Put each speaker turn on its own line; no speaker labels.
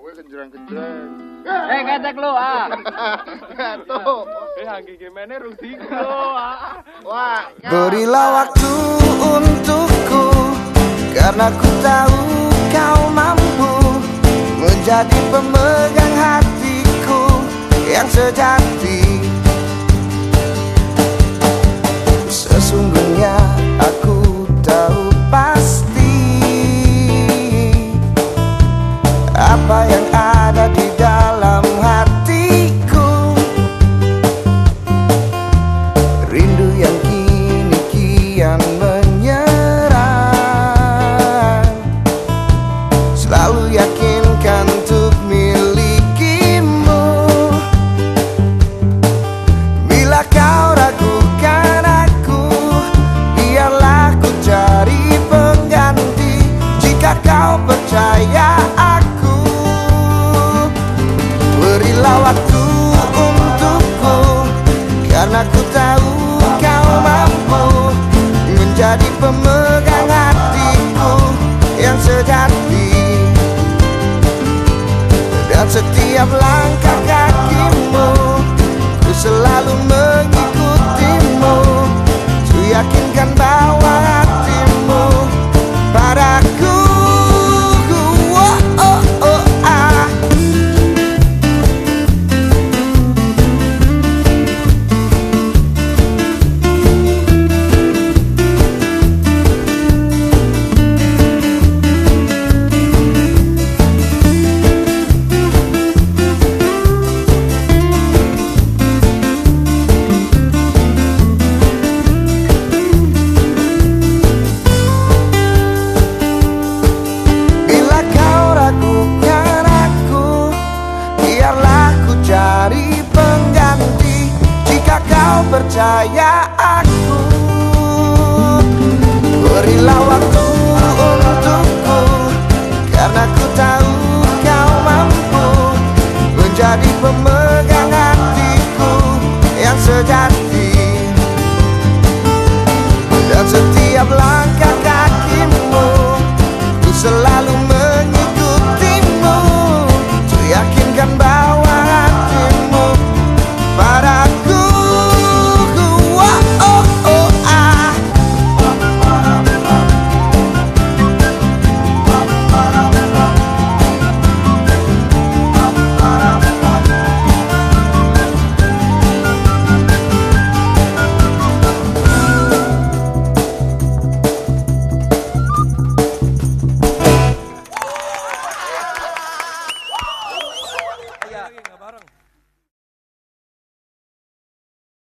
Kowe kenjreng-kenjreng.
Eh ketek lu ah.
Tuh.
Eh anggi gimana Rudi lo ah.
Wah.
Berilah waktu untukku Karena ku tahu kau mampu Menjadi pemegang hatiku Yang sejati Apa yang ada di dalam hatiku? Rindu yang kini kian menyerang. Selalu yakinkan untuk milikimu. Bila kau ragukan aku Biarlah ku cari pengganti. Jika kau percaya waktu untukku. Karena ku tahu kau mampu Menjadi pemegang hatiku Yang sejati Dan setiap langkah kakimu Ku selalu percaya aku
parang